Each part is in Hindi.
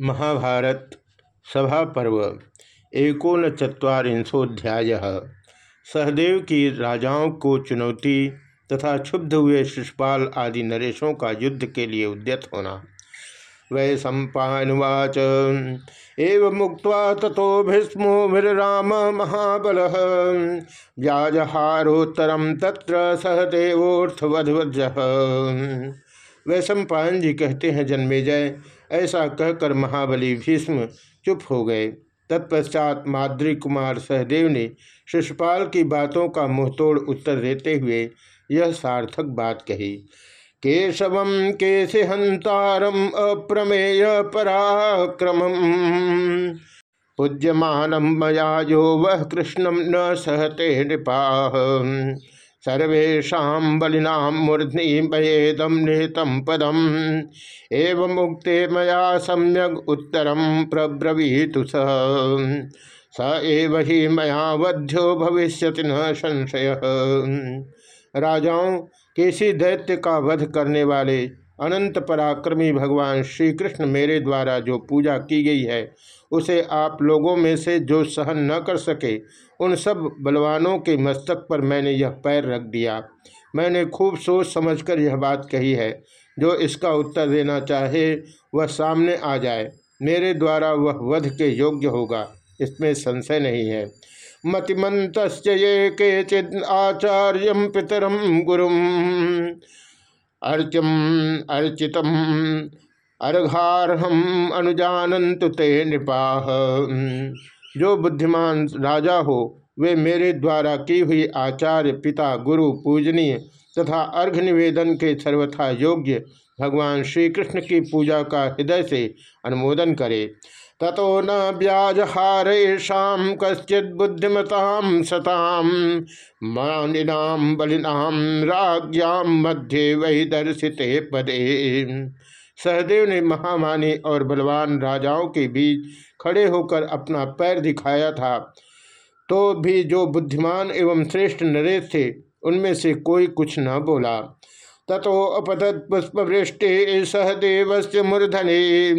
महाभारत सभा पर्व एकोन चुरीशोध्याय सहदेव की राजाओं को चुनौती तथा क्षुब्ध हुए शिषपाल आदि नरेशों का युद्ध के लिए उद्यत होना। वै सम्पावाच एव मुक्त तथो भीस्मो भीराम महाबल। व्याजहारोत्तरम तत्र सहदेवोर्थवध्वज वैशंपायन जी कहते हैं जन्मेजय ऐसा कहकर महाबली भीष्म चुप हो गए। तत्पश्चात माद्री कुमार सहदेव ने शिषपाल की बातों का मुंहतोड़ उत्तर देते हुए यह सार्थक बात कही। केशव केशिहंतारम अप्रमेय पराक्रम पूज्यमान मया जो वह कृष्णम न सहते नृपा। सर्वेशा बलिना मूर्धनि मयेदम निहितम पदम। एवं मुक्ते मया सम्यक उत्तरम प्रब्रवीतु स। स एव ही मया वध्यो भविष्य न संशय। राजाओं, किसी दैत्य का वध करने वाले अनंत पराक्रमी भगवान श्री कृष्ण मेरे द्वारा जो पूजा की गई है, उसे आप लोगों में से जो सहन न कर सके, उन सब बलवानों के मस्तक पर मैंने यह पैर रख दिया। मैंने खूब सोच समझकर यह बात कही है। जो इसका उत्तर देना चाहे, वह सामने आ जाए। मेरे द्वारा वह वध के योग्य होगा, इसमें संशय नहीं है। मतिमंत ये के चिद आचार्य पितरम गुरु अर्चम अर्चितम, अर्घारहम अनुजानंत ते नृपा। जो बुद्धिमान राजा हो, वे मेरे द्वारा की हुई आचार्य, पिता, गुरु, पूजनीय तथा अर्घ निवेदन के सर्वथा योग्य भगवान श्री कृष्ण की पूजा का हृदय से अनुमोदन करे। ततो न व्याजहारेशा कश्चित बुद्धिमता सताम मानिनाम बलिनाम राज्ञाम मध्य वही दर्शिते पदे। सहदेव ने महामानी और बलवान राजाओं के बीच खड़े होकर अपना पैर दिखाया था। तो भी जो बुद्धिमान एवं श्रेष्ठ नरेश थे, उनमें से कोई कुछ न बोला। ततो अपतत पुष्पवृष्टि सहदेव से मूर्धने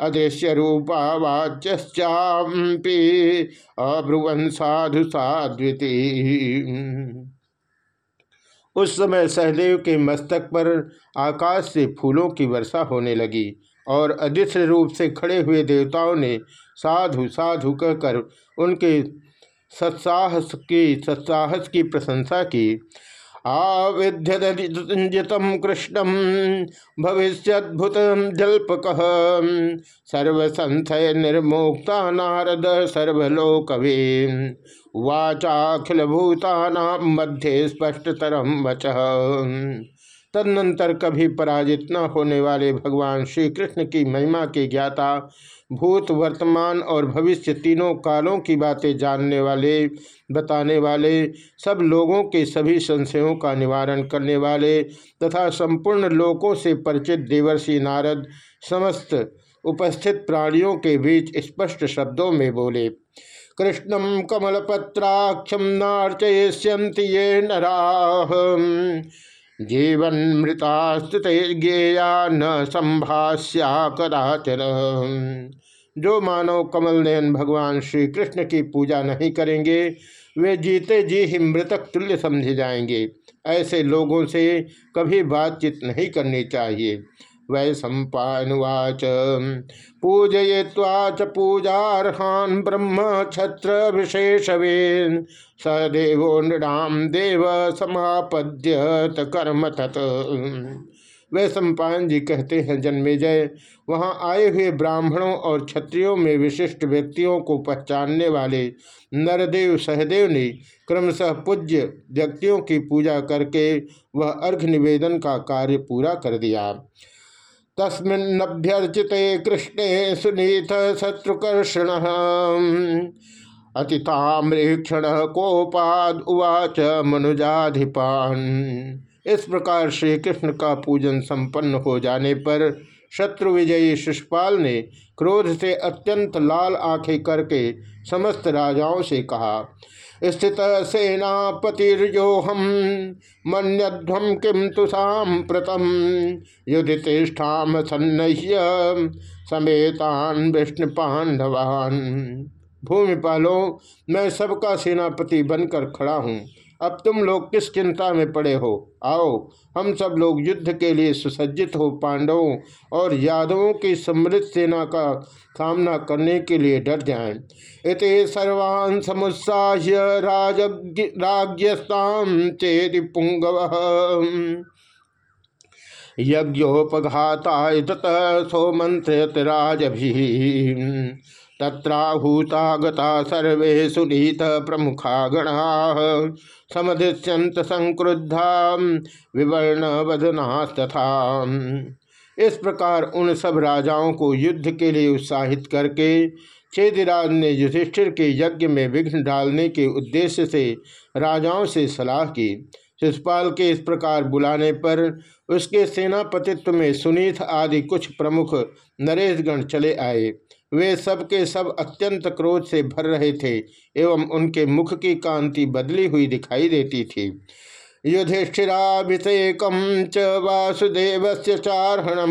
अदृश्य रूपा वाच्यश्चापी अब्रुवन साधु साध्विती। उस समय सहदेव के मस्तक पर आकाश से फूलों की वर्षा होने लगी और अदृश्य रूप से खड़े हुए देवताओं ने साधु साधु कहकर उनके सत्साहस की सत्साहस की प्रशंसा की। आविध्यतम कृष्णम भविष्यद्भुत जल्पक। सर्वसंथय निर्मोक्ता नारद सर्वलोकवे वाचाखिल मध्य स्पष्टतरम वच। तदनंतर कभी पराजित न होने वाले भगवान श्री कृष्ण की महिमा के ज्ञाता, भूत, वर्तमान और भविष्य तीनों कालों की बातें जानने वाले, बताने वाले, सब लोगों के सभी संशयों का निवारण करने वाले तथा संपूर्ण लोकों से परिचित देवर्षि नारद समस्त उपस्थित प्राणियों के बीच स्पष्ट शब्दों में बोले कृष्णम कमलपत्राक्षम नार्चय्यंति ये नराह जीवन ज्ञेया न संभाष्या कदाचन जो मानव कमल नयन भगवान श्री कृष्ण की पूजा नहीं करेंगे, वे जीते जी ही मृतक तुल्य समझे जाएँगे। ऐसे लोगों से कभी बातचीत नहीं करनी चाहिए। वै सम्पावाच पूजय्वाच पूजारहान ब्रह्म छत्र विशेषवेन सदेवो नृणाम देव समापद्य कर्म तत्। वे सम्पायन जी कहते हैं जन्मेजय वहाँ आए हुए ब्राह्मणों और क्षत्रियों में विशिष्ट व्यक्तियों को पहचानने वाले नरदेव सहदेव ने क्रमशः पूज्य व्यक्तियों की पूजा करके वह अर्घ निवेदन का कार्य पूरा कर दिया। तस्मिन्नभ्यर्चिते कृष्णे सुनीत शत्रुकर्षण। अतिथाम्रेक्षण कोपाद उवाच मनुजाधिपान। इस प्रकार श्री कृष्ण का पूजन संपन्न हो जाने पर शत्रु विजयी शिषपाल ने क्रोध से अत्यंत लाल आँखें करके समस्त राजाओं से कहा, स्थित सेनापतिर्योहम मनध्व किम तो सांप्रतम युधिष्ठाम सन्नह्य समेतान विष्णु पांडवान भूमिपालों, मैं सबका सेनापति बनकर खड़ा हूँ। अब तुम लोग किस चिंता में पड़े हो? आओ, हम सब लोग युद्ध के लिए सुसज्जित हो पांडवों और यादवों की समृद्ध सेना का सामना करने के लिए डर जाएँ। इति सर्वान् समुत्साह्य राजस्ताम चेति पुंगव। यज्ञोपघाता सौमंत्रित राजभी तत्राहूता गता सर्वे सुनीत प्रमुखा गणा समधिष्यंत संक्रुद्धा विवर्ण वदनास्तथा इस प्रकार उन सब राजाओं को युद्ध के लिए उत्साहित करके, चेदिराज ने युधिष्ठिर के यज्ञ में विघ्न डालने के उद्देश्य से राजाओं से सलाह की। शिषपाल के इस प्रकार बुलाने पर उसके सेनापतित्व में सुनीत आदि कुछ प्रमुख नरेशगण चले आए। वे सब के सब अत्यंत क्रोध से भर रहे थे एवं उनके मुख की कांति बदली हुई दिखाई देती थी। युधिष्ठिराभिषेक च वासुदेव से चारणम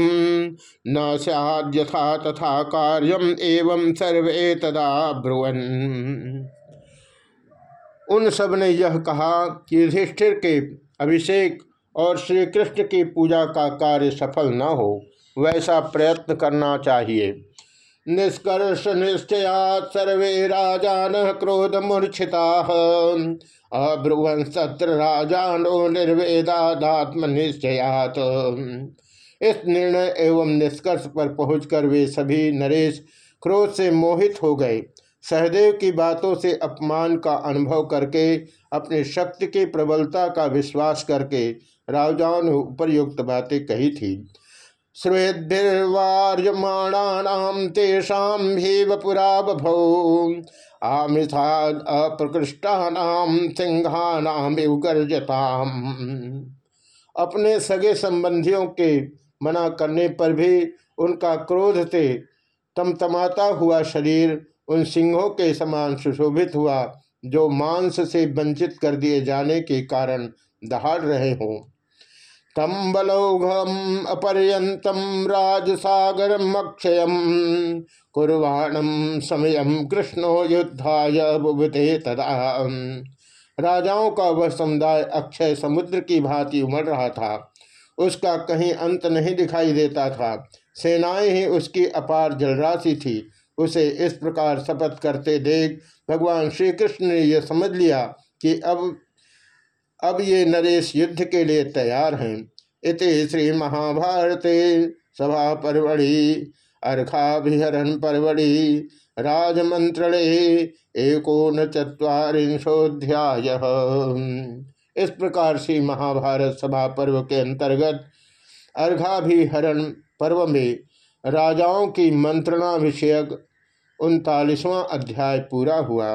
न सथा तथा कार्यम एवं सर्वे तदा ब्रुवन। उन सबने यह कहा कि युधिष्ठिर के अभिषेक और श्री कृष्ण की पूजा का कार्य सफल न हो, वैसा प्रयत्न करना चाहिए। निष्कर्ष निश्चया सर्वे राजान क्रोध मूर्छिता। अब्रुवन सत्र राजानो निर्वेदात्म निश्चयात। इस निर्णय एवं निष्कर्ष पर पहुंचकर वे सभी नरेश क्रोध से मोहित हो गए। सहदेव की बातों से अपमान का अनुभव करके, अपने शक्ति की प्रबलता का विश्वास करके राजाओं ने उपरयुक्त बातें कही थी। श्वेद्भिर्वार्यमाणानाम तेषाम भी वपुरा बभौ आमिथा अप्रकृष्टानाम सिंहानाम गर्जताम अपने सगे संबंधियों के मना करने पर भी उनका क्रोध से तमतमाता हुआ शरीर उन सिंहों के समान सुशोभित हुआ, जो मांस से वंचित कर दिए जाने के कारण दहाड़ रहे हों। तम बलौघम अपर्यतम राजसागर अक्षय कुर्वाणम समय कृष्णो युद्धाय बुभते तदा। राजाओं का वह समुदाय अक्षय समुद्र की भांति उमड़ रहा था। उसका कहीं अंत नहीं दिखाई देता था। सेनाएँ ही उसकी अपार जलराशि थी। उसे इस प्रकार शपथ करते देख भगवान श्री कृष्ण ने यह समझ लिया कि अब अब ये नरेश युद्ध के लिए तैयार हैं। इति श्री महाभारते सभा परवड़ी अर्घाभिहरण परवड़ी, राजमंत्रणे एकोन चुरीशोध्याय इस प्रकार से महाभारत सभा पर्व के अंतर्गत अर्घाभिहरण पर्व में राजाओं की मंत्रणा विषयक उनतालीसवां अध्याय पूरा हुआ।